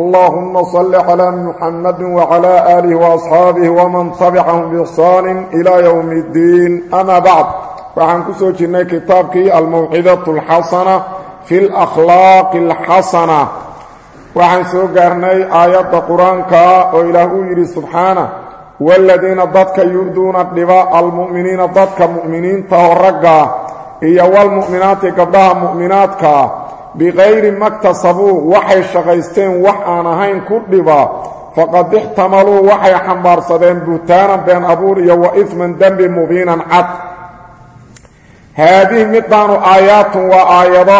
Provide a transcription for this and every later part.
allahuma صل calaa muxamadi wacalaa آله waasxaabih waman tabicahum biixsaanin ilaa yowmi iddiin amaa bacd waxaan ku soo jirnay kitaabkii almawcidatu alxasana fi alakhlaaqi alxasana waxaan soo gaarnay aayadda qur'aanka oo ilaah uu yidhi subxaana waladiina dadka yurduuna dhiba almu'miniina dadka mu'miniinta oo ragga iyo walmu'minaati gabdhaha mu'minaadka bikayri maktasabuu waxay shaqaysteen wax aan ahayn ku dhiba faqad ixtamaluu waxay xambaarsadeen buhtaanan been abuur iyo wa ifman dembi mubiinan cad haadihi midaanu aayaatun waa aayado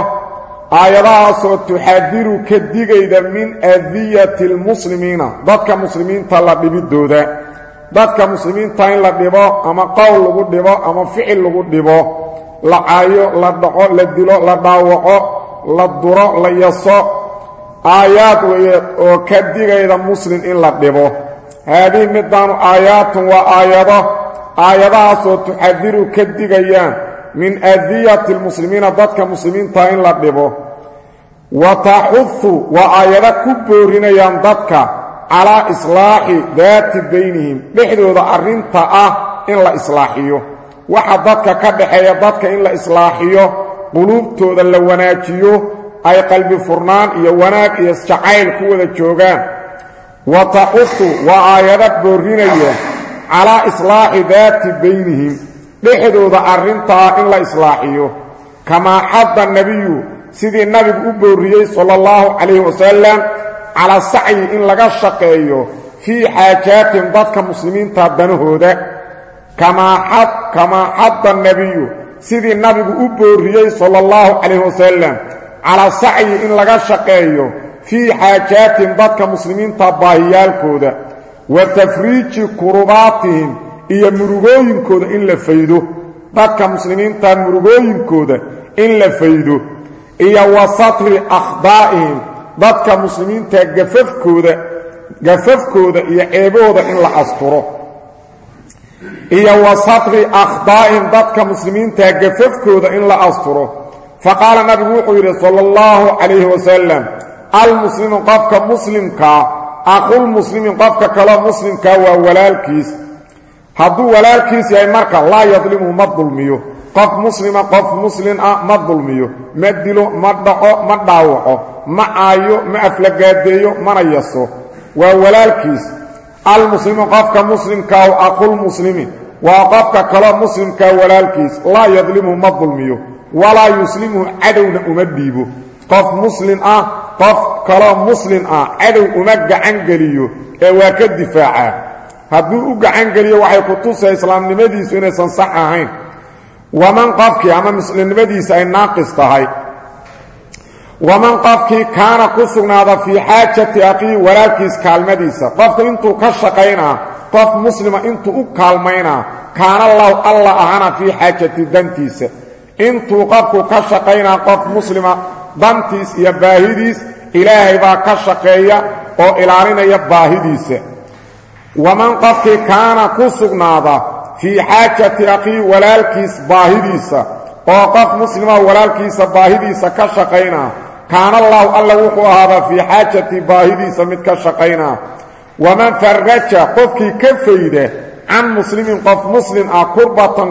aayadahaasoo tuxadiru ka digayda min adiyati lmuslimiina dadka muslimiinta la dhibidooda dadka muslimiinta in la dhibo ama qowl lagu dhibo ama ficil lagu dhibo la caayo la la dilo la dhaawaco la duro la yaso. Aayaad weeye oo ka digayda muslim in la dhibo. Haadihi midaanu aayaatun waa aayado aayadahaasoo tuxadiru ka digayaan min adiyati lmuslimiina dadka muslimiinta in la dhibo. Wa taxudu waa aayado ku boorinayaan dadka calaa islaaxi daati baynihim dhexdooda arrinta ah in la islaaxiyo. Waxa dadka ka dhaxeeya dadka in la islaaxiyo quluubtooda la wanaajiyo ay qalbi furnaan iyo wanaag iyo jacayl ku wada joogaan. Wa taxudu waa aayado boorinaya calaa islaaxi daati baynihim. Dhexdooda arrintaa in la islaaxiyo. Kamaa xadda nebiyu sidii nabigu u boorriyey sala allahu calayhi wasalam calaa sacyi in laga shaqeeyo fii xaajaatin dadka muslimiinta danahooda. Kamaa xadda nebiyu sidii nabigu u boorriyey sala allahu calayhi wasalam calaa sacyi in laga shaqeeyo fii xaajaatin dadka muslimiinta baahiyaalkooda wa tafriiji kurubaatihim iyo murugooyinkooda in la faydo dadka muslimiinta murugooyinkooda in la faydo iyo wa satri akhdaa'ihim dadka muslimiinta gafafkooda gafafkooda iyo ceebahooda in la asturo iyo wa satri akhdaa'ihim dadka muslimiinta gafafkooda in la asturo. Faqaala nabigu wuxuu yidhi sala allahu calayhi wasalam almuslimu qofka muslimkaa aqulmuslimin qofka kaloo muslimkaa waa walaalkiis. Hadduu walaalkiis yahay marka laa yadlimuhu ma dulmiyo. Qof muslima qof muslin ah ma dulmiyo. Ma dilo ma dhaco ma dhaawaco. Ma caayo ma aflagaadeeyo mana yaso. Waa walaalkiis almuslimu qofka muslimkaahu aqulmuslimi waa qofka kaloo muslimkaa walaalkiis laa yadlimuhu ma dulmiyo walaa yuslimuhu cadowna uma dhiibo. Qof muslin ah qof kaloo muslin ah cadow uma gacangeliyo ee waa ka difaacaa hadduu u gacangeliyo waxay ku tusay islaamnimadiisu inaysan sax ahayn. Waman qofkii ama muslimnimadiisa ay naaqis tahay waman qofkii kaana ku sugnaada fii xaajati aqiihi walaalkiis kaalmadiisa. Qofku intuu ka shaqaynaa qof muslima intuu u kaalmaynaa kaana lahu alla ahana fii xaajati dantiisa. Intuu qofku ka shaqaynaa qof muslima dantiis iyo baahidiis ilaahay baa ka shaqeeya oo ilaalinaya baahidiisa. Waman qofkii kaana ku sugnaada fii xaajati aqiihi walaalkiis baahidiisa oo qof muslima walaalkiisa baahidiisa ka shaqaynaa kaana allaahu alla wuxuu ahaadaa fii xaajati baahidiisa mid ka shaqaynaa waman faraja qofkii ka fayda can muslimin qof muslim ah kurbatan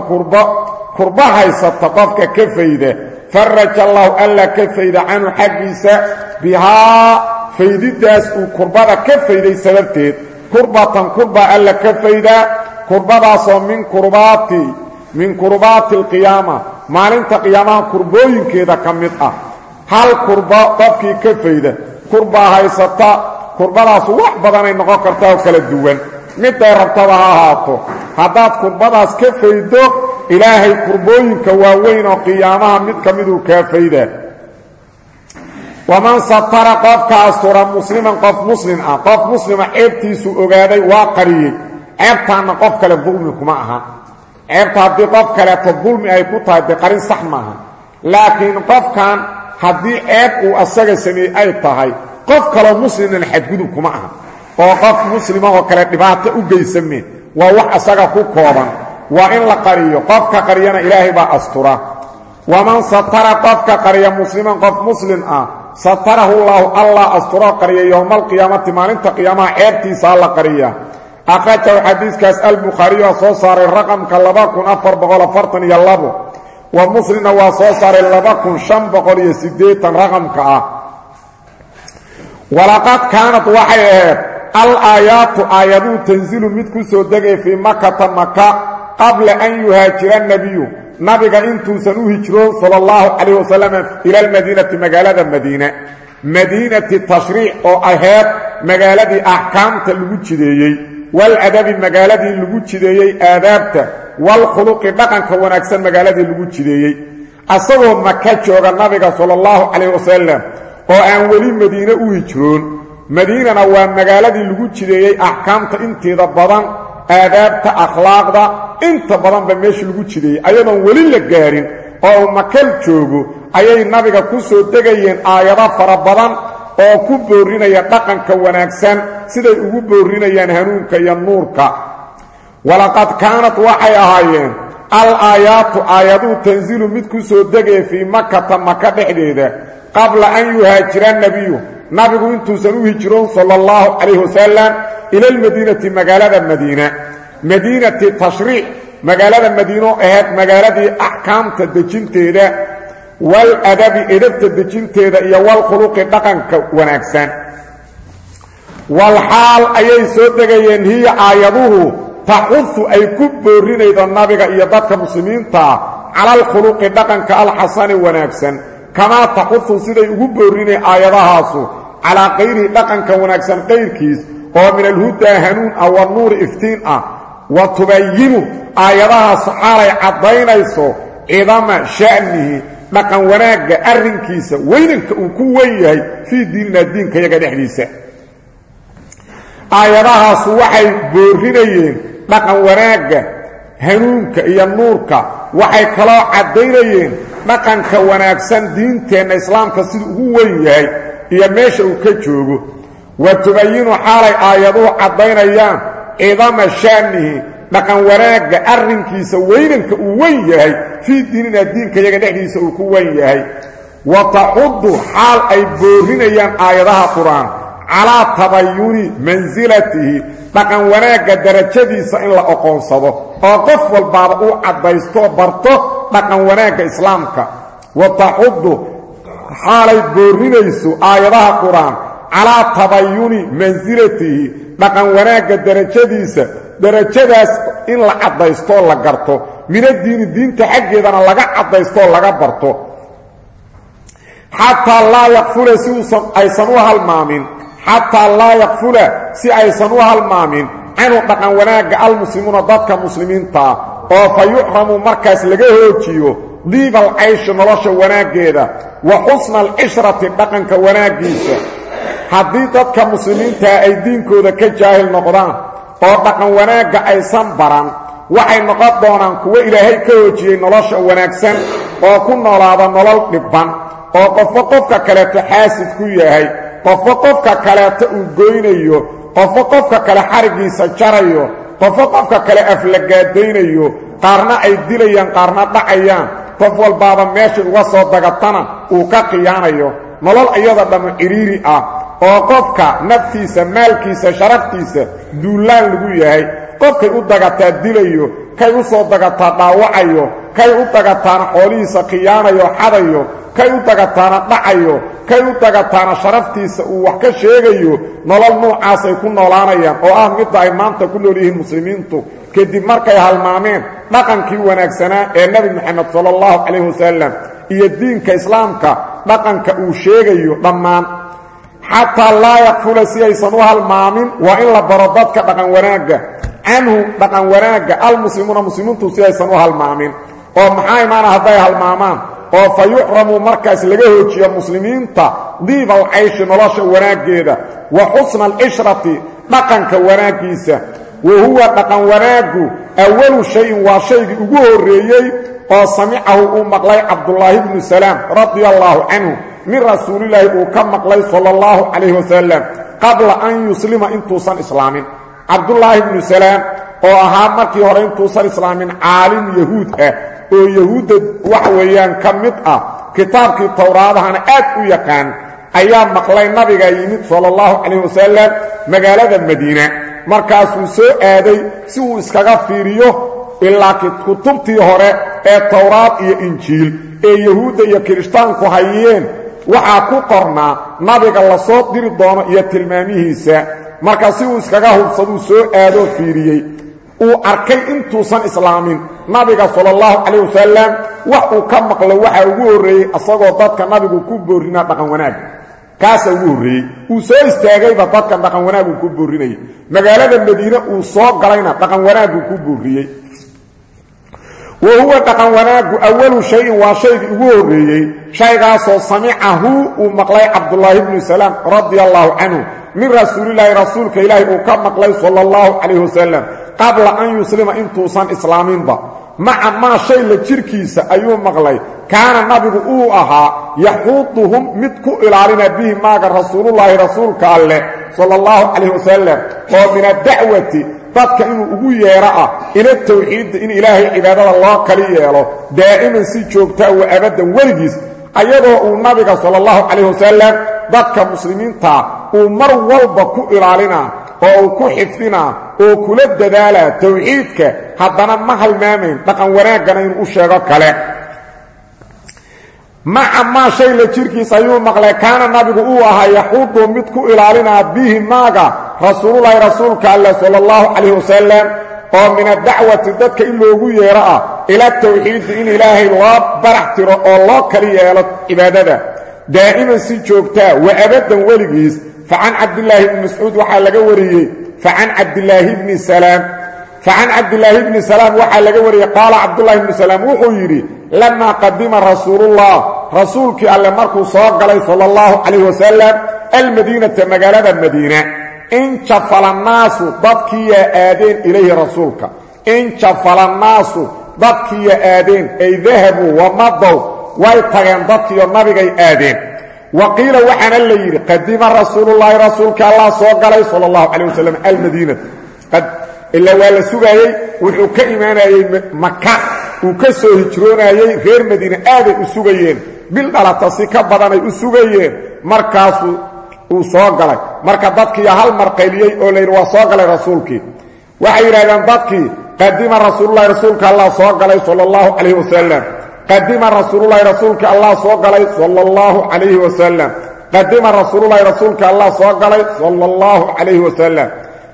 kurba haysata qofka ka fayda. Faraja allaahu alla ka fayda canhu xaggiisa bihaa faydidaas uu kurbada ka fayday sababteed. Kurbatan kurba alla ka faydaa kurbadaasoo min kurbaati min kurbaati alqiyaama. Maalinta qiyaamaha kurbooyinkeeda ka mid ah hal kurba qofkii ka fayda. Kurbaa haysata kurbadaasu wax badanay noqon kartaa oo kala duwan. Miday rabtada ha ahaato. Haddaad kurbadaas ka faydo ilaahay kurbooyinka waaweyn oo qiyaamaha mid ka miduu kaa faydaa waman satara qofka astura musliman qof muslim ah. Qof muslima ceebtiisuu ogaaday waa qariyey. Ceebtaanna qof kale dulmi kuma aha. Ceebta haddii qof kaleeto dulmi ay ku tahay dee qarin sax maaha. Laakiin qofkan haddii ceeb uu asaga sameeyey ay tahay qof kaloo muslimnan xadgudub kuma aha. Oo qof muslima oo kale dhibaato u geysame waa wax asaga ku kooban. Waa in la qariyo. Qofka qariyana ilaahay baa astura. Waman satara qofka qariya musliman qof muslim ah. Satarahu llaahu allah asturoo qariya yowmaalqiyaamati maalinta qiyaamaha ceebtiisaa la qariya. Akhrajahu xadiiskaas albukhaariyu waa soo saaray raqamka wa muslimna waa soo saaray iyo raqamka ah. Walaqad kaanad waxay ahayd al aayaatu aayaduhu tanzilu mid ku soo degay fii makata maka qabla an yuhaajira nebiyu nabiga intuusan u hijroon sala allahu calayh wasalam ila almadiinati magaalada madiine. Madiinati tashriic oo ahayd magaaladii axkaamta lagu jideeyey. Waladabi magaaladii lagu jideeyey aadaabta walkhuluqi dhaqanka wanaagsan magaaladii lagu jideeyey. Asagoo maka jooga nabiga sala allahu calayh wasalam oo aan weli madiine u hijroon. Madiinana waa magaaladii lagu jideeyey axkaamta inteeda badan aadaabta akhlaaqda. Inta badanba meesha lagu jideeyey ayadoon weli la gaarin. Oo uu makal joogo ayay nabiga ku soo degayeen aayado fara badan oo ku boorrinaya dhaqanka wanaagsan. Siday ugu boorrinayaan hanuunka iyo nuurka walaqad kaanad waxay ahaayeen al aayaatu aayaduhu tanzilu mid ku soo degaya fii makata maka dhexdeeda qabla an yuhaajira nebiyu nabigu intuusan u hijroon sala allahu calayh wasalam ila almadiinati magaalada madiina. Madiinati tashriic magaalada madiino ahayd magaaladii axkaamta dejinteeda waladabi edabta dejinteeda iyo walkhuluqi dhaqanka wanaagsan. Walxaal ayay soo degayeen hiya aayaduhu taxudu ay ku boorinaydo nabiga iyo dadka muslimiintaa cala alkhuluqi dhaqanka alxasani wanaagsan. Kamaa taxudu siday ugu boorinay aayadahaasu calaa kayrihi dhaqanka wanaagsan qayrkiis oo min alhudaa hanuun ah wa nuuri iftiin ah. Wa tubayinu aayadahaas xaalay caddaynayso cidama sha'nihi dhaqan wanaagga arrinkiisa weynanka uu ku wen yahay fii diinina aayadahaasu boorinayeen dhaqan wanaagga hanuunka iyo nuurka waxay kaloo caddaynayeen dhaqanka wanaagsan diinteenna islaamka siduu ugu weyn yahay iyo meesha uu ka joogo. Wa tubayinu xaalay aayaduhu caddaynayaan cidama sha'nihi dhaqan wanaagga arrinkiisa weynanka uu wen yahay fii diinina diinkayaga dhexdiisa uu ku wen yahay. Wa taxudu xaal ay boorinayaan aayadaha qur'aan calaa tabayuni mansilatihi dhaqan wanaagga darajadiisa in la oqoonsado oo qof walbaaba uu caddaysto barto dhaqan wanaagga islaamka. Wa taxudu xaalay boorinayso aayadaha qur'aan calaa tabayuni mansilatihi dhaqan wanaagga darajadiisa darajadaas in la caddaystoo la garto. Minadiini diinta xaggeedana laga caddaystoo laga barto. Xataa laa yaqfula si aysan u halmaamin xataa laa yaqfula si aysan u halmaamin canhu dhaqan wanaagga almuslimuuna dadka muslimiintaa oo fa yuxramu markaas laga hoojiyo diiba alcayshi nolosha wanaaggeeda wa xusna alcishrati dhaqanka wanaaggiisa. Haddii dadka muslimiintaa ay diinkooda ka jaahil noqdaan oo dhaqan wanaagga aysan baran waxay noqon doonaan kuwo ilaahay ka hoojiyey nolosha wanaagsan oo ku noolaada nolol dhibban oo qofo qofka kaleeto xaasid ku yahay qofo qofka kaleeto uu goynayo qofo qofka kale xarigiisa jarayo qofo qofka kale aflagaadaynayo qaarna ay dilayaan qaarna dhacayaan qof walbaaba meeshay uga soo dagatana uu ka khiyaanayo. Nolol iyada dhammo cidhiiri ah oo qofka naftiisa maalkiisa sharaftiisa duullaan lagu yahay. Qofkay u dagataa dilayo kay u soo dagataa dhaawacayo kay u dagataana xoolihiisa khiyaanayo xadayo kay u dagataana dhacayo kay u dagataana sharaftiisa uu wax ka sheegayo nolol nuucaas ay ku noolaanayaan oo ah midda ay maanta ku nool yihiin muslimiintu. Kadib markay halmaameen dhaqankii wanaagsanaa ee nebi moxamed sala allahu calayh wasalam iyo diinka islaamka dhaqanka uu sheegayo dhammaan. Xataa laa yaqfula si aysan u halmaamin waa in la baro dadka dhaqan wanaagga canhu dhaqan wanaagga almuslimuuna muslimiintu si aysan u halmaamin. Oo maxaa imaana hadday halmaamaan oo fa yuxramu markaas laga hoojiyo muslimiinta diiba alcayshi nolosha wanaaggeeda wa xusna alcishrati dhaqanka wanaaggiisa. Wa huwa dhaqan wanaaggu awalu shayin waa shaygii ugu horreeyey oo samicahu uu maqlay cabdullaahi bnu salaam radia allaahu canhu min rasuulilaahi uu ka maqlay sala allahu calayhi wasalam qabla an yuslima intuusan islaamin. Cabdullaahi bnu salaam oo ahaa markii hore intuusan islaamin caalim yahuud ah oo yahuudda wax weeyaan ka mid ah kitaabkii towraadahana aad u yaqaan ayaa maqlay nabigaa yimid sala allahu wasalam magaalada madiina. Markaasuu soo aaday si uu iskaga fiiriyo ilaa kutubtii hore ee towraad iyo injiil ee yahuudda iyo kirishtaanku hayeen. Waxaa ku qornaa nabiga la soo diri doono iyo tilmaamihiisa. Marka si uu iskaga hubsaduu soo aadoo fiiriyey uu arkay intuusan islaamin. Nabiga sala allahu calayh wasalam wax uu ka maqlo waxaa ugu horreeyey asagoo dadka nabigu ku boorrinaa dhaqan wanaagga kaasaa ugu horreeyey uu soo istaagayba dadka dhaqan wanaaguu ku boorrinayay magaalada madiine uu soo galayna dhaqan wanaaguu ku boorriyey wa huwa dhaqan wanaaggu awalu shayin waa shaygii ugu horreeyey shaygaasoo samicahu uu maqlay cabdullaahi bnu salaam radia allaahu canhu min rasuulilaahi rasuulka ilaahi uu ka maqlay sala allahu calayh wasalam qabla an yuslima intuusan islaaminba. Maca maa shay la jirkiisa ayuu maqlay. Kaana nabigu uu ahaa yaxuuduhum mid ku ilaalina bihi maaga rasuulullaahi rasuulka alleh sala allahu calayh wasalam oo min addacwati dadka inuu ugu yeero ah ila tawxiidda in ilaahay cibaadada loo kali yeelo daa'iman si joogtaa wa abaddan weligiis ayadoo uu nabiga sala allahu calayh wasalam dadka muslimiintaa uu mar walba ku ilaalinaa oo uu ku xifdinaa oo kula dadaalaa tawxiidka haddana ma halmaamayn dhaqan wanaaggana inuu u sheego kale. Maca maa shay la jirkiis ayuu maqlay kaana nabigu uu ahaa yaxuudu mid ku ilaalinaa bihi maaga rasuululahi rasuulka alleh sala allahu calayh oo min addacwati dadka in loogu yeero ah ila tawxiidi in ilaahay loo barax tiro oo loo kali yeelo cibaadada daa'iman si joogtaa wa abaddan weligiis. Facan cabdilaahi bni mascuud waxaa laga wariyey facan cabdilaahi bni salaam facan cabdilaahi bni salaam waxaa laga wariyey qaala cabdulahi bni salaam wuxuu yidhi lamaa qadima rasuulullah rasuulkii alle markuu soo galay sala allahu calayh wasalam almadiinata magaalada madiina injafalannaasu dadkiiyaa aadeen ilayhi rasuulka injafalannaasu dadkiiya aadeen ay dahabuu wamadow way tageen dadkiiyo nabigay aadeen wa qiila waxaana la yidhi qadima rasuulullaahi rasuulka allah soo galay sala allahu calayh wasalam almadiinata ilaa waa la sugaayey wuxuu ka imaanayey maka uu ka soo hijroonayey reer madiine aaday u sugayeen. Bil dhalata si ka badanay u sugayeen. Markaasuu uu soo galay. Marka dadkiiya hal mar qayliyey oo layidhi waa soo galay rasuulkii. Waxay yidhahdeen dadkii qadima rasuululahi rasuulka allah soo galay sala allahu calayhi wasalam qadima rasuululahi rasuulka allah soo galay sala allahu calayhi wasalam qadima rasuululahi rasuulka allah soo galay sala allahu calayhi wasalam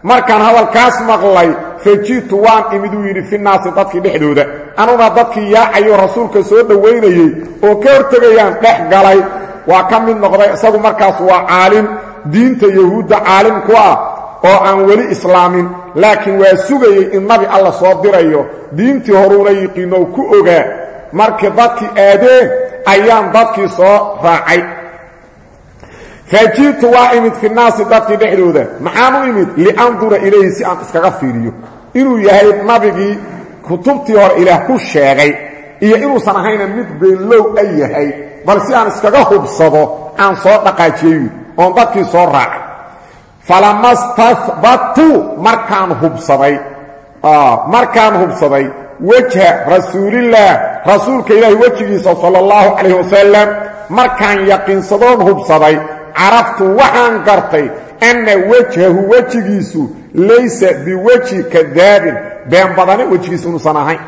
markaan hadalkaas maqlay faji'tu waan imiduu yidhi finaasi dadkii dhexdooda. Anuna dadkii yaacayo rasuulka soo dhowaynayey oo ka hortegayaan dhex galay waa ka mid noqday. Isagu markaas waa caalim diinta yahuudda caalim ku ah oo aan weli islaamin. Laakiin waa sugayey in nabi alla soo dirayo. Diintii horuuna yiqiinoo ku ogaa markii dadkii aadeen ayaan dadkii soo raacay. Faaji'tu waa imid finaasi dadkii dhexdooda. Maxaan u imid? Liandura ilayhi si aan iskaga fiiriyo. Inuu yahay nabigii kutubtii hore ilaah ku sheegay iyo inuusan ahayna mid beenlow a yahay bal si aan iskaga hubsado aan soo dhaqaajiyey oon dadkii soo raacay. Falama stahbatu markaan hubsaday. Markaan hubsaday wejha rasuulillaah rasuulka ilaahi wejigiisa sala allahu calayh wasalam markaan yaqiinsadoon hubsaday caraftu waxaan gartay anna wejhahu wejigiisu laysa biwejhi kadaabin been badane wejigiisu inuusan ahayn.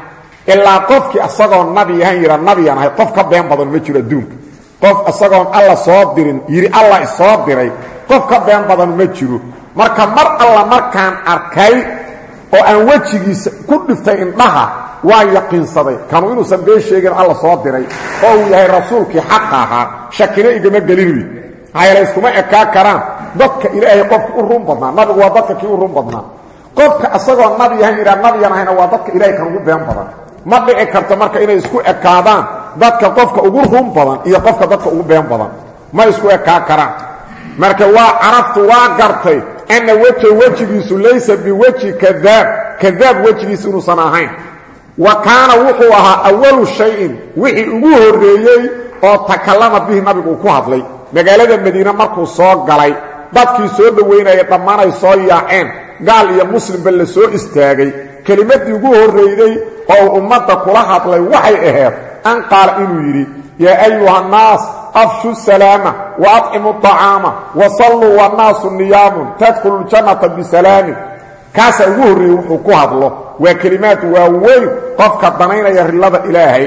Ilaa qofkii isagoo nabi ahan yidha nabiyaan ahay qof ka been badan ma jiro adduunka. Qof isagoon alla soo dirin yidhi alla isoo diray qof ka been badan ma jiro. Marka mar alla markaan arkay oo aan wejigiisa ku dhiftay indhaha waa yaqiinsaday. Kanu inuusan been sheegin alla soo diray. Oo uu yahay rasuulkii xaqa ahaa shakina igama gelin hayla iskuma ekaa karaan dadka ilaahay qofka u run badnaa nabigu waa dadka kii u run badnaa qofka isagoo nabi ahan yidhaa nabiyan ahayna waa dadka ilahay kan ugu been badan. Ma dhici karto marka inay isku ekaadaan dadka qofka ugu run badan iyo qofka dadka ugu been badan. Ma isku ekaa karaan. Marka waa caraftu waa gartay anna weja wejigiisu laysa biwejhi kadaab. Kadaab wejigiisu inuusan ahayn wa kaana wuxuu ahaa awalu shayin wixii ugu horreeyey oo takallama bihi nabigu uu ku hadlay. Magaalada madiine markuu soo galay dadkii soo dhowaynaya dhammaan ay soo yaaceen. Gaal iyo muslimba la soo istaagay. Kelimaddii ugu horrayday oo uu ummadda kula hadlay waxay ahayd an qaala inuu yidhi yaa ayuha annaas afshu salaama wa aطcimu طacaama wa salluu wannaasu niyaamun tadkhulu ljannata bisalaamin kaasaa ugu horreeyey wuxuu ku hadlo waa kelimaad waaweyn qofka danaynaya rilada ilaahay.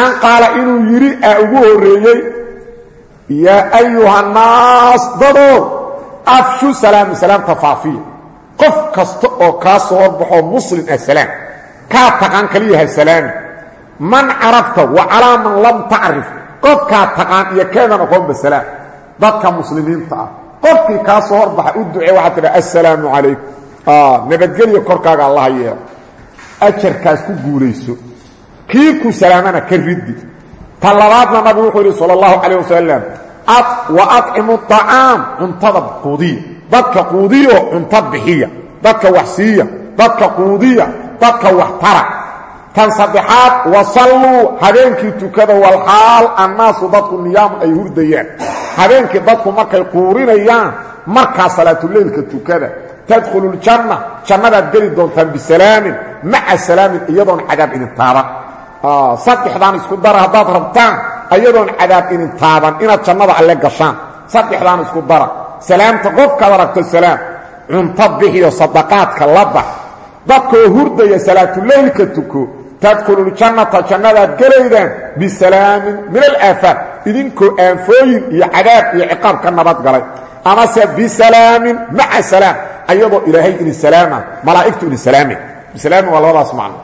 An qaala inuu yidhi aa ugu horreeyey yaa ayuha annaas dadow afshu salaama salaamta faafiya qof kasta oo kaa soo horbaxoo muslim ah salaam. Kaa taqaan kaliyaha salaami man carafta wa calaa man lam tacrif qofkaa taqaan iyo keedan aqoonba salaam. Dadka muslimiinta ah. Qofkii kaa soo horbaxa u ducee waxaa tidha assalaamu calaykum nabadgelyo korkaaga allaha yeelo ajarkaas ku guulayso. Kii ku salaamana ka riddi ta labaadna nabigu wuxuu yidhi sala allahu calayh wasalam wa aطcimu طacaam cuntada quudiya. Dadka quudiyo cunto bixiya. Dadka wax siiya. Dadka quudiya. Dadka wax tara. Tan saddexaad wasalluu habeenkii tukada walxaal annaasu dadku niyaamun ay hurdayaan. Habeenkii dadku markay quurinayaan markaa salaatuleylka tukada tadkhulu ljanna jannadaad geli doontaan bisalaamin maca salaamin iyadoon cadaab idin taaban saddexdaan isku dara haddaad rabtaan ayadoon cadaab idin taaban inaad jannada alle gashaan. Saddexdaan isku dara. Salaamta qofkaad aragto salaam cunto bixiyo sadaqaadka la bax dadkoo hurdaya salaatuleylka tuko tadkhululjannata jannadaad gelaydaan bisalaamin min alaafaat idinkoo aanfooyin iyo cadaab iyo ciqaab ka nabad galay. Amase bisalaamin maca salaam ayadoo ilaahay idin salaama malaa'igtu idin salaame. Bisalaamin waa labadaas macno.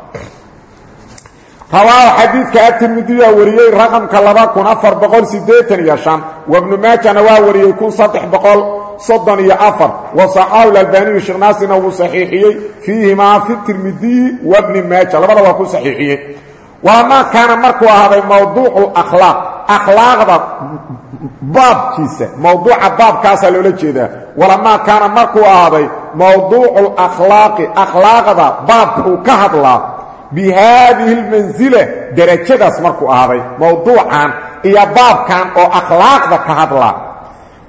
Rawaahu xadiidka atirmidiyaa wariyey raqamka laba kun afar boqol siddeetan iyo shan wabnu maajana waa wariyey kun saddex boqol soddon iyo afar wa saxaahu lalbaaniyu sheekh naasirna wuu saxiixiyey fiihimaa fi tirmidiyi wabni maaja labada waa ku saxiixiyey. Walamaa kaana markuu ahaaday mawduucu akhlaaq akhlaaqda baabkiisa mawduuca baabkaasaa loola jeedaa walamaa kaana markuu ahaaday mawduucu akhlaaqi akhlaaqda baabka uu ka hadlaa bi haadihi اlmansila derajadaas markuu ahaaday mawduucan iyo baabkan oo akhlaaqda ka hadlaa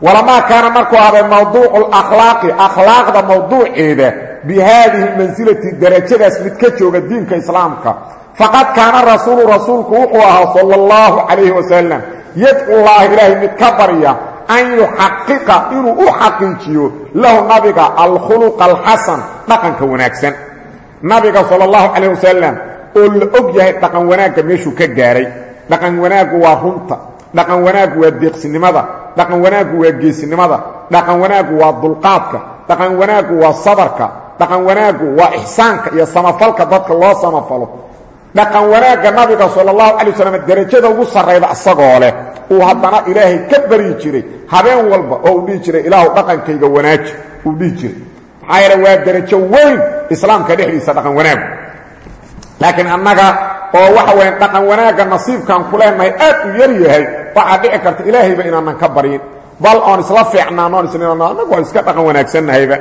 walamaa kaana markuu ahaaday mawduucu akhlaaqi akhlaaqda mawduuceeda bi haadihi اlmansilati derajadaas mid ka jooga diinka islaamka faqad kaana rasuulu rasuulku wuxuu ahaa salى اllahu calayhi wasalam yadcu llaah ilaahay mid ka barya an yuxaqiqa inuu u xaqiijiyo lahu nabiga alkhuluqa alxasan dhaqanka wanaagsan. Nabiga sala allahu calayh wasalam oo la og yahay dhaqan wanaagga meeshuu ka gaaray. Dhaqan wanaaggu waa runta dhaqan wanaaggu waa deeqsinimada dhaqan wanaaggu waa geesinimada dhaqan wanaaggu waa dulqaadka dhaqan wanaaggu waa sabarka dhaqan wanaaggu waa ixsaanka iyo samafalka dadka loo samafalo dhaqan wanaagga nabiga sala allahu calay wasalam derajada ugu sarrayda isagoo leh uu haddana ilaahay ka baryi jiray habeen walba oo uu dhihi jiray ilaahu dhaqankayga wanaaji uu dhihi jiray. Maxaa waa derajo weyn islaamka dhexdiisa dhaqan wanaagu laakiin annaga oo waxa weya dhaqan wanaagga nasiibkaan ku leenahay aad u yar yahay waxaa dhici karta ilaahayba inaanan ka baryin bal oon isla fiicnaano on isnino annagu waa iska dhaqan wanaagsannahayba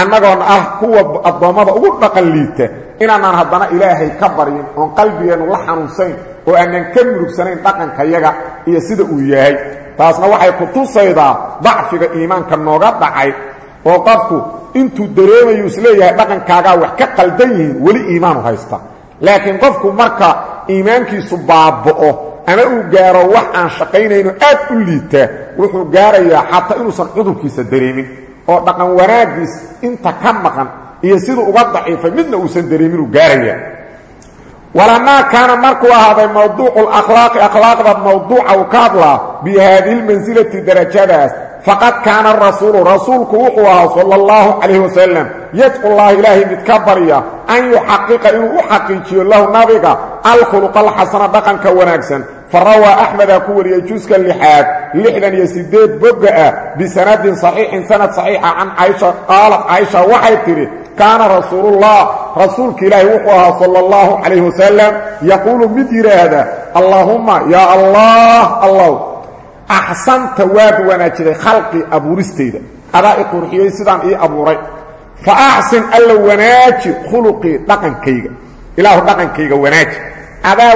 annagoona ah kuwa addoommada ugu dhaqan liita inaanaan haddana ilaahay ka baryin oon qalbigeennu la xanuunsayn oo aanan ka murugsanayn dhaqankayaga iyo sida uu yahay. Taasna waxay ku tusaydaa dacfiga iimaanka nooga dhacay oo qofku intuu dareemayu is leeyahay dhaqankaagaa wax ka qaldan yihiin weli iimaanu haysta. Laakiin qofku marka iimaankiisu baaba'o ama uu gaaro wax aan shaqaynayno aad u liitaa wuxuu gaarayaa xataa inuusan cudurkiisa dareemin oo dhaqan wanaaggiis inta ka maqan iyo siduu uga daciifay midna uusan dareeminuu gaarayaa walamaa kaana markuu ahaaday mawduucu lakhlaaqi akhlaaqda mawduuca uu ka hadlaa bi haadihi lmansilati darajadaas faqad kaana rasuulu rasuulku wuxuu ahaa sala اllahu calayh wasalam yadcu llaah ilaahay mid ka barya an yuxaqiqa inuu u xaqiijiyo lahu nabiga alkhuluqa alxasana dhaqanka wanaagsan farawaa axmedaa ku wariyey juska lixaad lixdan iyo siddeed bogga ah bisanadin saxiixin sanad saxiixa can caaisha qaalat caaisha waxay tidhi kaana rasuulullah rasuulka ilaahi wuxuu ahaa sala اllahu calayh wasalam yaquulu mid yidhaahda allaahumma yaa allah allow axsanta waad wanaajiday khalqii abuuristayda adaa i qurxiyey sidaan ii abuuray fa axsin alla wanaaji khuluqii dhaqankayga ilaahu dhaqankayga wanaaji adaa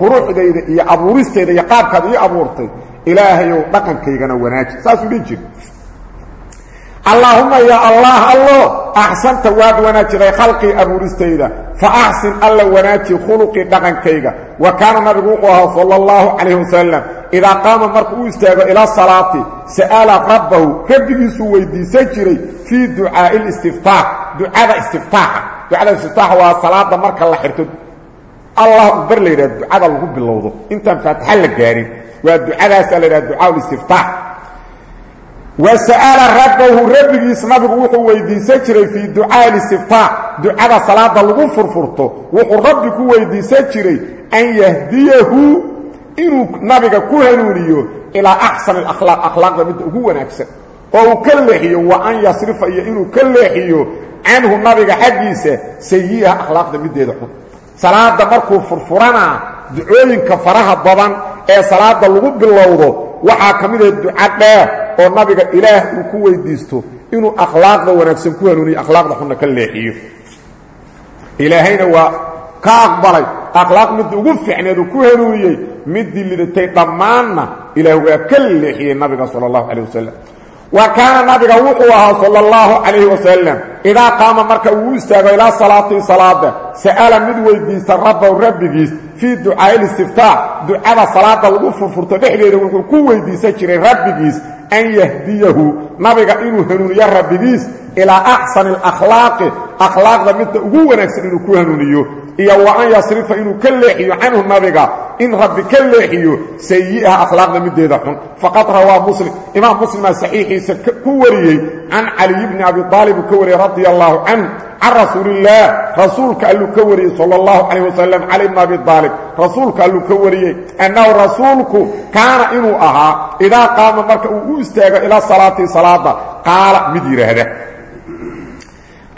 quruxdayda iyo abuuristeeda iyo qaabkaad ii abuurtay ilaahayow dhaqankaygana wanaaji saasuu dhihi jiri allaahuma yaa allah allo axsanta waad wanaajiday khalqii abuuristayda fa axsin alla wanaaji khuluqii dhaqankayga. Wa kaana nabigu wuxuu ahaa sala allahu calayhi wasalam idaa qaama markuu u istaago ila salaati sa'ala rabbahu rabbigiisuu weydiisan jiray fii ducaa'i listiftaax ducada istiftaaxa. Ducada istiftaaxa waa salaada marka la xirto allah bar la yidhaha ducada lagu bilowdo. Intaan faatixa la gaarin. Waa ducadaasaa la yidhaha ducaa listiftaax wa sa'ala rabbahu rabbigiis nabigu wuxuu weydiisan jiray fii ducaa'i listiftaax ducada salaada lagu furfurto wuxuu rabbi ku weydiisan jiray an yahdiyahu inuu nabiga ku hanuuniyo ilaa axsan alakhlaaq akhlaaqda midda ugu wanaagsan. Oo uu ka leexiyo wa an yasrifa iyo inuu salaada markuu furfuranaa ducooyinka faraha badan ee salaada lagu bilowdo waxaa ka mid ah duco dheer oo nabiga ilaah uu ku weydiisto inuu akhlaaqda wanaagsan ku hanuuniyo akhlaaqda xunna ka leexiyo. Ilaahayna waa ka aqbalay. Akhlaaq midda ugu fiicneed uu ku hanuuniyey middii lidatay dhammaanna ilaah waa ka leexiyey nabiga sala allahu calayh wasalam wa kaana nabiga wuxuu ahaa sala allahu calayhi wasalam idaa qaama marka uu istaago ilaa salaatii salaada sa'ala mid weydiista rabbahu rabbigiis fii ducaa'i listiftaax ducada salaada lagu furfurto dhexdeeda wuxuu ku weydiisan jiray rabbigiis an yahdiyahu. Nabiga inuu hanuuniyo rabbigiis ilaa axsani alakhlaaqi akhlaaqda midda ugu wanaagsan inuu ku hanuuniyo iyo wa an yasrifa inuu ka leexiyo canhu nabiga in rabbi ka leexiyo sayi'aha akhlaaqda middeeda xun. Faqad rawaa muslim imaam muslimaa saxiixiisa ku wariyey can caliy bni abi aalib uu ka wariyey radia allahu canhu can rasuulillaah rasuulka alluu ka wariyey sala allahu calayh wasalam cali bni abi aalib rasuulka alluu ka wariyey annahu rasuulku kaana inuu ahaa idaa qaama marka uu u istaago ilaa salaatii salaada qaala mid yidhaahda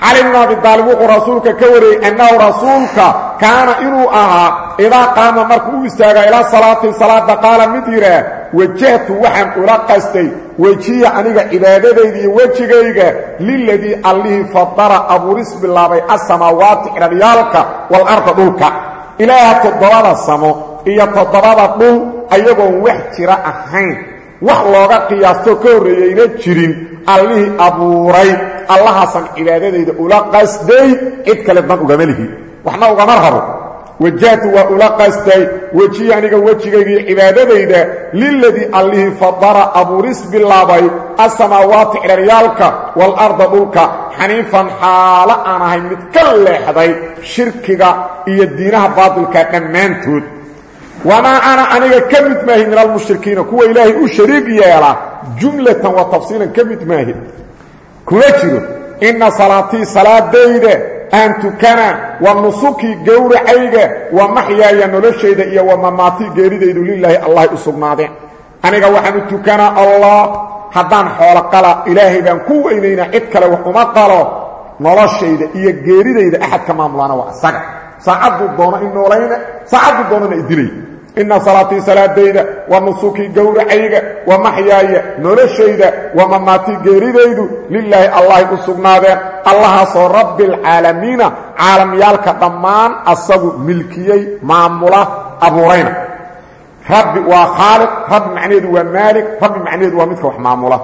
cali bn abi aalib wuxuu rasuulka ka wariyey annahu rasuulka kaana inuu ahaa idaa qaama markuu u istaaga ilaa salaatii salaada qaala mid yidhaah wajahtu waxaan ula qastay wejiya aniga cibaadadayda iyo wejigayga liladii allihii fadara abuuris bilaabay asamaawaati xidharyaalka walarda dhulka. Ilaaha toddobada samo iyo toddobada dhul ayagoon wax jira ahayn. Wax looga qiyaastoo ka horreeyeyna jirin allihii abuuray allahaasan cibaadadayda ula qasday cid kale dan ugama lihi. Waxna ugama rabo. Wajahtu waa ula qastay wejiyi aniga wejigaygiiyo cibaadadayda liladii allihii fadara abuuris bilaabay asamaawaati xidharyaalka waalarda dhulka xaniifan xaalo aan ahay mid ka leexday shirkiga iyo diinaha baatilka dhammaantood. Wamaa ana aniga ka mid maahi min almushrikiina kuwa ilaahay u shariig yeela jumlatan wa tafsiilan ka mid maahi kuma jiro. Inna salaatii salaadayda aan tukana wa nusukii gowracayga wa maxyaaya noloshayda iyo wa mamaatii geeridaydu lilaahi allahay u sugnaadeen. Aniga waxaan u tukanaa allah haddaan xoolo qala ilaahay baan ku weynaynaa cid kale wax uma qalo noloshayda iyo geeridayda axad ka maamulaana waa asaga. Saacadduu doono in noolayna saacadduu doonana idilay inna salaatii salaadayda wa nusukii gowracayga wa maxyaaya noloshayda wa mamaatii geeridaydu lilaahi allahay u sugnaadeen. Allahaasoo rabbialcaalamiina caalamyaalka dhammaan asagu milkiyey maamula abuurayna. Rabbi waa khaaliq rabbi macnaheedu waa maalik rabbi macnaheedu waa midka wax maamula.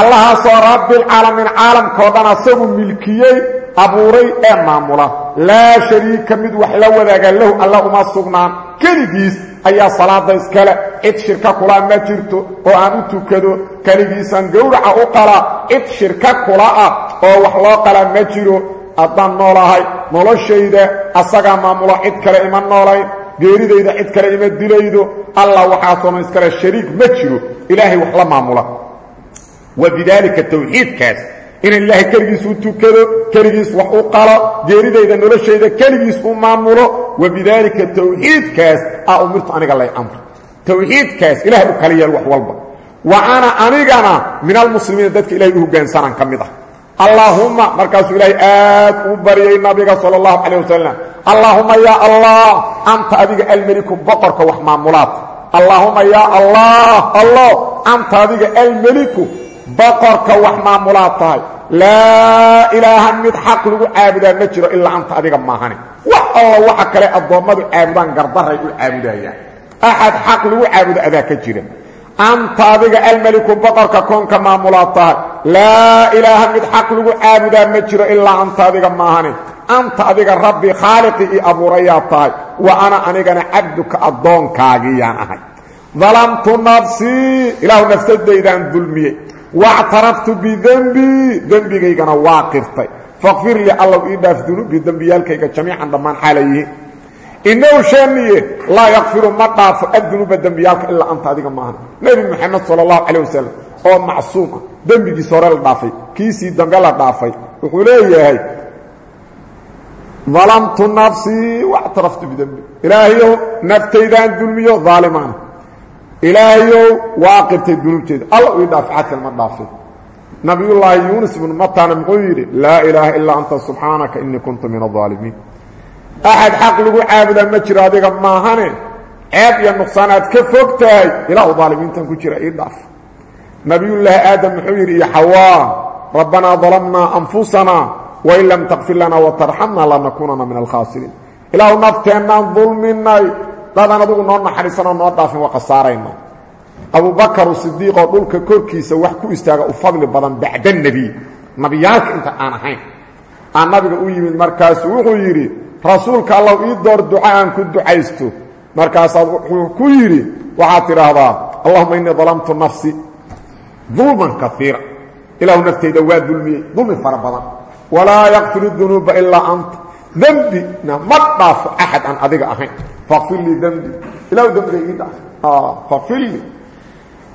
Allahaasoo rabbialcaalamiin caalamkao dhan asagu milkiyey abuuray ee maamula. Laa shariika mid wax la wadaaga lahu alla uma sugnaan. Keligiis ayaa salaada iskale cid shirka kula ma jirto oo aan u tukado keligiisaan gowraca u qala cid shirka kula ah oo wax loo qala ma jiro. Haddaan noolahay noloshayda asagaa maamulo cid kale ima noolayn geeridayda cid kale ima dilaydo allah waxaasoona iskale shariik ma jiro. Ilaahay wax la maamula. Wa bidaalika tawxiidkaas inaan ilaahay keligiis u tukado keligiis wax u qalo geeridayda noloshayda keligiis u maamulo wa bidaalika tawxiidkaas a umirtu aniga lay amr. Tawxiidkaas ilahay u kala yeel wax walba. Wa ana anigana min almuslimiina dadka ilahay u hoggaansanaan ka mid ah. Allaahumma markaasuu ilaahay aad u baryay nabiga sala allahu calayh wasalam allaahumma yaa allah anta adiga almeliku boqorka wax maamulaad. Allaahumma yaa allah allo anta adiga almeliku boqorka wax maamulaad tahay. Laa ilaaha mid xaq lagu caabudaa ma jiro ilaa anta adiga maahane wax alla waxa kale addoommadu caabudaan gardaray u caabudayaan axad xaq lagu caabudo adaa ka jira. Anta adiga almeliku boqorka koonka maamulaad tahay. Laa ilaaha mid xaq lagu caabudaa ma jiro ilaa anta adiga maahane anta adiga rabbi khaaliqii io abuurayaa tahay. Wa ana anigana cabduka addoonkaagiyaan ahay. Dalamtu nafsii ilaahu nafsadaydaan dulmiyey wactaraftu bidembii dembigaygana waa qirtay fakfir lii allow ii dhaaf dunuubii dembiyaalkayga jamiican dhammaan xaalay yihiin inahu shaaniye laa yakfiru ma dhaafo addunuuba dembiyaalka ilaa anta adiga maahan nebi moxamed sala allahu calah wasalam oo macsuum ah dembigiis hore la dhaafay kiisii dambe la dhaafay wuxuu leeyahay dalamtu nafsii wactaraftu bidembi ilaahayow naftaydaan dulmiyo daalimaana ilaahayow waa qirtay dunuubteeda. Alla ii dhaaf xadkan ma dhaafin. Nabiyullaahi yuunus ibnu matana muxuu yidhi laa ilaaha ilaa anta subxaanaka inii kuntu min aaalimiin axad xaq lagu caabudaa ma jiro adiga maahane? Ceeb iyo nuqsaanaad ka fog tahay ilaahu daalimiintan ku jira ii dhaaf. Nabiyullaahi aadam muxuu yidhi iyo xawaa rabbanaa dalamnaa anfusanaa wain lam takfir lanaa watarxamna lanakuunana min alkhaasiriin ilaahu nafteennaan dulminay dadaan adugu noo naxariisanoo noo dhaafin waa khasaarayna abubakaru sidiiqoo dhulka korkiisa wax ku istaaga u fadli badan bacda nebiy nabiyaalka inta aan ahayn. Aan nabiga u yimid markaasuu wuxuu yidhi rasuulka allow ii door duca aan ku ducaysto. Markaasaa wuxuu ku yidhi waxaad tidhaahdaa allahuma innii dalamtu nafsi dulman kaiira ilaahu naftayda waa dulmiyey dulmi fara badan. Walaa yakfiru dunuuba ilaa anta dembina ma dhaafo axad aan adiga ahayn fakfir lii dembi ilahu dembiga ii dhaaf fakfir lii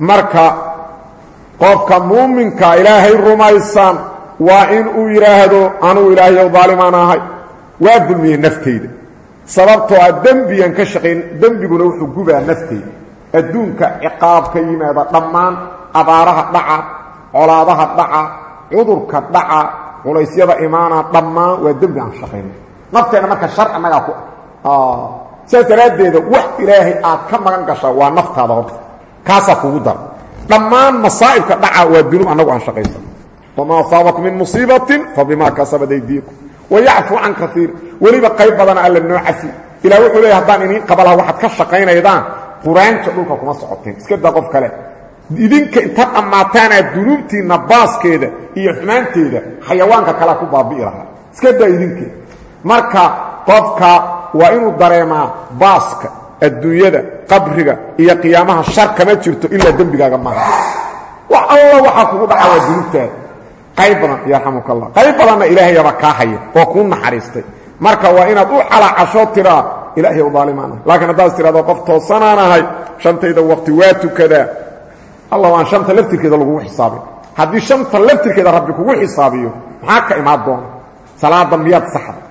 marka qofka muuminka ilaahay rumaysan waa in uu yidhaahdo anugu ilaahayow daalimaan ahay. Waa dulmiyey naftayda sababtoo a dembigan ka shaqayn dembiguna wuxuu gubaa naftayda adduunka ciqaabka yimaada dhammaan abaaraha dhaca colaadaha dhaca cudurka dhaca culaysyada imaana dhammaan waa dembi aan shaqayno nafteenna marka shar annagaa ku ah saas daraaddeeda wax ilaahay aad ka magan gashaa waa naftaada horta. Kaasaa kugu dara dhammaan masaa'ibka dhaca waa dunuub annagu aan shaqaysan wamaa asaabakum min musiibatin fabimaa kasabat aydiikum. Wayacfu can kaiir weliba qayb badana alla noo cafi ilah wuxuu leeya haddaan iniin qabalaha waxaad ka shaqaynaydaan quraanta dhulka kuma socoteen iska daa qof kale. Idinka inta dhammaataanaad dunuubtiinna baaskeeda iyo xumaanteeda xayawaanka kalea ku baabi'i lahaa. Iska daa marka qofka waa inuu dareemaa baaska adduunyada qabriga iyo qiyaamaha shar kama jirto ilaa dembigaaga maaha wax alla waxaa kugu dhaca waa dunuubtaada qayb badan yarxamuka allah qayb haya oo kuu naxariistay. Marka waa inaad u calaacasho tiraa ilaahay u daalimaan ah laakiin haddaad tirahdo qof toosanaan shantayda waqti waa tukadaa. Allah aan shanta laftirkeeda lagugu xisaabin. Haddii shanta laftirkeeda rabbi kugu xisaabiyo maxaa ka imaan doona? Salaada miyaad saxda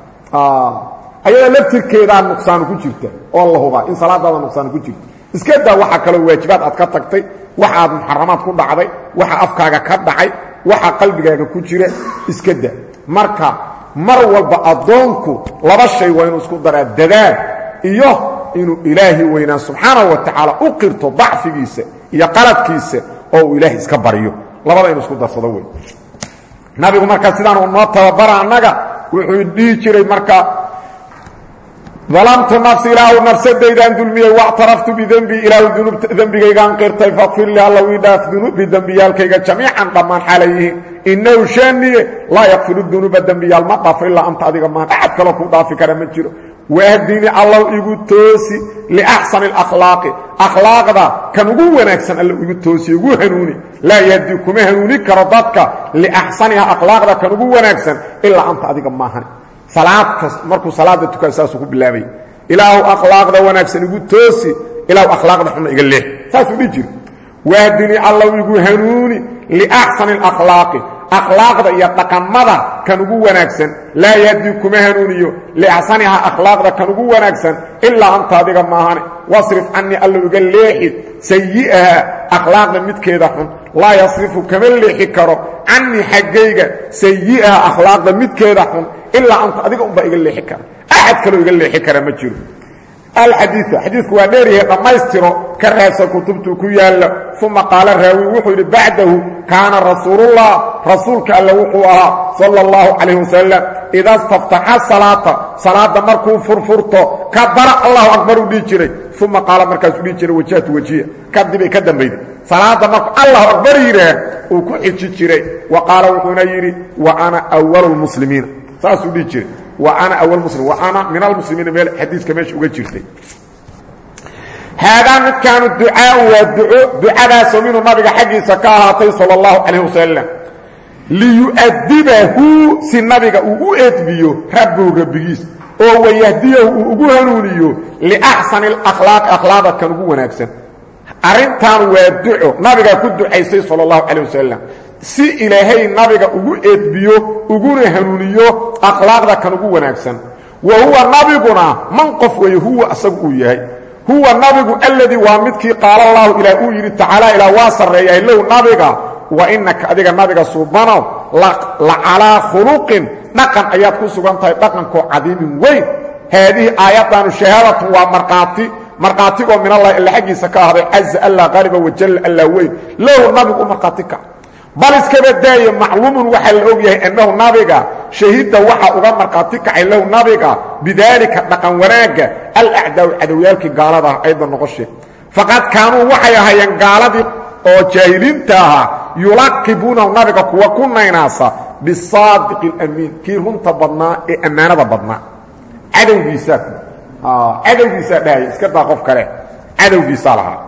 ayada laftirkeedaa nuqsaanu ku jirta oo la hubaa. In salaadaada nuqsaanu ku jirta. Iska daa waxaa kaloo waajibaad aad ka tagtay waxa aad muxaramaad ku dhacday waxa afkaaga ka dhacay waxa qalbigaaga ku jira. Iska da marka mar walba addoonku laba shay waa inuu isku daraa dadaal iyo inuu ilaahi weynaa subxaanahu wa tacaala u qirto dacfigiisa iyo qaladkiisa oo uu ilaahay iska baryo labada inuu isku darsado wey nabigu markaa sidaanu noo tababara annaga wuxuu dhihi jiray marka dalamtu nafsi ilaahu nafsadaydaan dulmiyey wactaraftu bidembii ilaahu dunuub dembigaygaan qirtay fakfir li alla ii dhaaf dunuubi dembiyaalkayga jamiican dhammaan xaalay yihiin inahu shaaniye laa yakfiru dunuuba dembiyaal ma dhaafo ilaa anta adiga maan. Axad kaloo ku dhaafi kara ma jiro. Wahdini allow igu toosi liaxsani alakhlaaqi akhlaaqda kan ugu wanaagsan alla igu toosi igu hanuuni. Laa yahdi kuma hanuuni karo dadka liaxsaniha akhlaaqda kan ugu wanaagsan ilaa anta adiga maahan salaad kas markuu salaada tukaa saasuu ku bilaabay. Ilaahu akhlaaqda wanaagsan igu toosi ilaahu akhlaaqda xunna iga leex saasuu dhihi jiri wahdini allow igu hanuuni liaxsani alakhlaaqi akhlaaqda iyo dhaqamada kan ugu wanaagsan. Laa yahdi kuma hanuuniyo. Liaxsaniha akhlaaqda kan ugu wanaagsan. Ilaa anta adiga maahane wasrif canii allow iga leexi. Sayi'aha akhlaaqda midkeeda xun. Laa yasrifu kama leexi karo. Canii xaggayga sayi'aha akhlaaqda midkeeda xun ilaa anta adiga unbaa iga leexi kara. Axad kaloo iga leexi kara ma jiro. Alxadiiu xadiidku waa dheeryahay dhammaystiro ka raadsan kutubtuu ku yaalla. Uma qaala raawi wuxuu yidhi bacdahu kaana rasuulullah. Rasuulka alle wuxuu ahaa sala اllahu calayh wasalam ida staftaxa salaata salaadda furfurto kabara allahu akbar uu dhihi jiray. Uma qaala markaasuu dhihi jiray wajahtu wajiya kadibay ka dambayday salaadda markuu allahu akbar yidhaah uu ku xiji wa qaala wuxuuna yidhi wa ana walu lmuslimiina saasuu dhihi jiray. Wa ana awal muslim wa ana min almuslimiina meel xadiiska meesha uga jirtay. Haadaa midkaanu ducaau waa duco ducadaasoo minuu nabiga xaggiisa ka ahaatay sala اllahu calayh wasalam liyu'adibahu si nabiga uu u edbiyo rabbuhu rabbigiis oo wayahdiyahu uu ugu hanuuniyo liaxsani alakhlaaqi akhlaaqda kan ugu wanaagsan. Arrintan waa duco nabigaa ku ducaysay sala اllahu calayh wasalam si ilaahay nabiga ugu edbiyo uguna hanuuniyo akhlaaqda kan ugu wanaagsan. Wa huwa nabiguna man qof weeye huwa asagu uu yahay. Huwa nabigu alladii waa midkii qaala allahu ilaah uu yidhi tacaala ilaa waa sarreeyahay low nabiga wa inaka adiga nabiga suubanow la calaa khuluqin. Dhaqan ayaad ku sugan tahay dhaqankoo cadiimin weyn. Haadihi aayaddaanu shahaadatun waa markhaati markhaatigoo minallahi alla xaggiisa ka ahday caza allah qaliba wajalla allah weyn. Low nabigu u markhaati bal iskaba daaye macluumun waxaa la og yahay annahu nabiga shahidda waxa uga markhaati kacay low nabiga bidaalika dhaqan wanaagga alacdaau cadowyaalkii gaalada ah ayda faqad kaanuu waxay ahaayeen gaaladii oo jaahiliinta ahaa nabiga kuwa ku naynaasa bisaadiqi alamiin kii runta badnaa ee ammaanada badnaa. Cadowgiisaa cadowgiisaa dhahaya iska daa qof kale cadowgiisaa lahaa.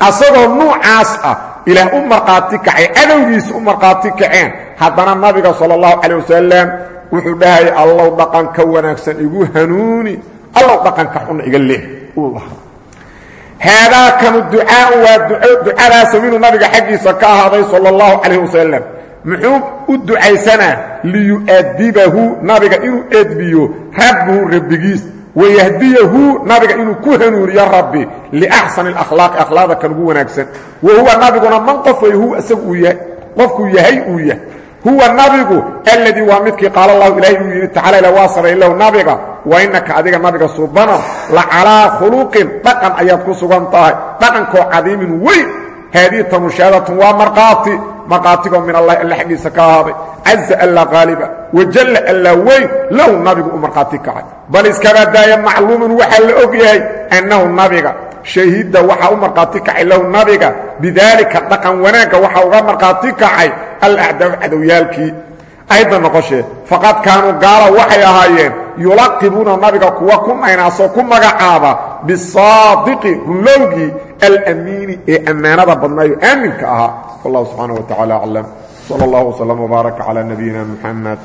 Asagoo nuucaas ah ilaah u markhaati kacay cadowgiisa u markhaati kaceen. Haddana nabiga sala allahu calah wasalam wuxuu dhahayay allow dhaqanka wanaagsan igu hanuuni allow dhaqanka xuna iga leeh haadaakanu ducaau waa ducadaasoo minuu nabiga xaggiisa ka ahaaday sala allahu calayh wasalam muxuu u ducaysanaa liyu'adibahu nabiga inuu edbiyo rabbuhu rabbigiis wayahdiyahu nabiga inuu ku hanuuniyo rabbi liaxsani alakhlaaqi akhlaaqda kan ugu wanaagsan wa huwa nabiguna man qof way huwa isagu uu yahay qofkuu yahay uu yahay huwa nabigu alladii waa midkii qaala allahu ilaahay uu yidhi tacala ila waa saray lahu nabiga wa innaka adiga nabiga subano la calaa khuluqin dhaqan ayaad ku sugan tahay dhaqankoo cadiimin weyn haadihi tanu shahaadatun waa markhaati markhaatigoo min allahi alla xaggiisa ka ahaaday caza alla qaaliba wajalla alla weyn lahu nabigu u markhaati kacay bal iskaba daaya macluumun waxaa la og yahay annahu nabiga shahidda waxaa u markhaati kacay lahu nabiga bidaalika dhaqan wanaagga waxaa uga markhaati kacay alacdaw cadowyaalkii ayda noqoshee faqad kaanuu gaala waxay ahaayeen yulaqibuuna nabiga kuwa ku naynaasoo ku magacaaba bisaadiqi runlowgii alamiini ee ammaanada badnaayo aaminka ahaa. Wallahu subxaana wa tacala aclam sal اllah wslm wbaaraka calى nabiyina muxamed